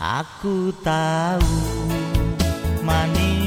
Aku tahu manis